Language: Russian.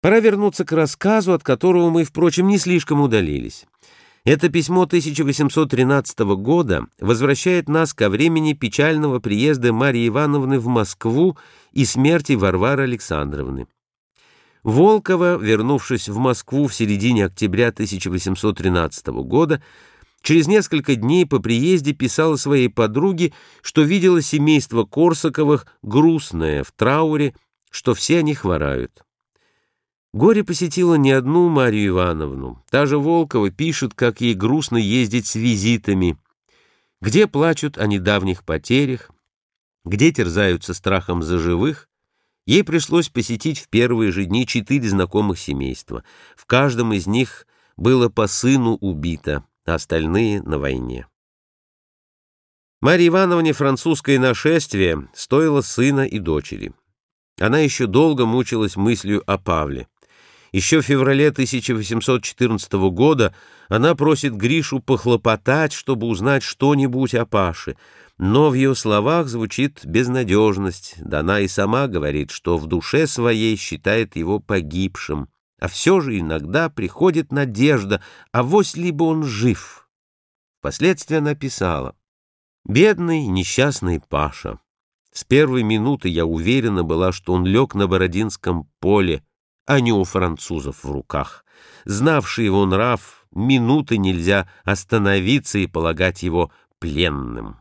Пора вернуться к рассказу, от которого мы, впрочем, не слишком удалились. Это письмо 1813 года возвращает нас ко времени печального приезда Марии Ивановны в Москву и смерти Варвары Александровны. Волкова, вернувшись в Москву в середине октября 1813 года, через несколько дней по приезде писала своей подруге, что видела семейство Корсаковых грустное, в трауре, что все они хворают. Горе посетило не одну Марию Ивановну. Та же Волкова пишет, как ей грустно ездить с визитами, где плачут о недавних потерях, где терзаются страхом за живых. Ей пришлось посетить в первые же дни четыре знакомых семейства. В каждом из них было по сыну убито, а остальные на войне. Марье Ивановне французское нашествие стоило сына и дочери. Она еще долго мучилась мыслью о Павле. Еще в феврале 1814 года она просит Гришу похлопотать, чтобы узнать что-нибудь о Паше, но в ее словах звучит безнадежность, да она и сама говорит, что в душе своей считает его погибшим, а все же иногда приходит надежда, а вось либо он жив. Впоследствии она писала, «Бедный, несчастный Паша. С первой минуты я уверена была, что он лег на Бородинском поле, а не у французов в руках. Знавший его нрав, минуты нельзя остановиться и полагать его пленным.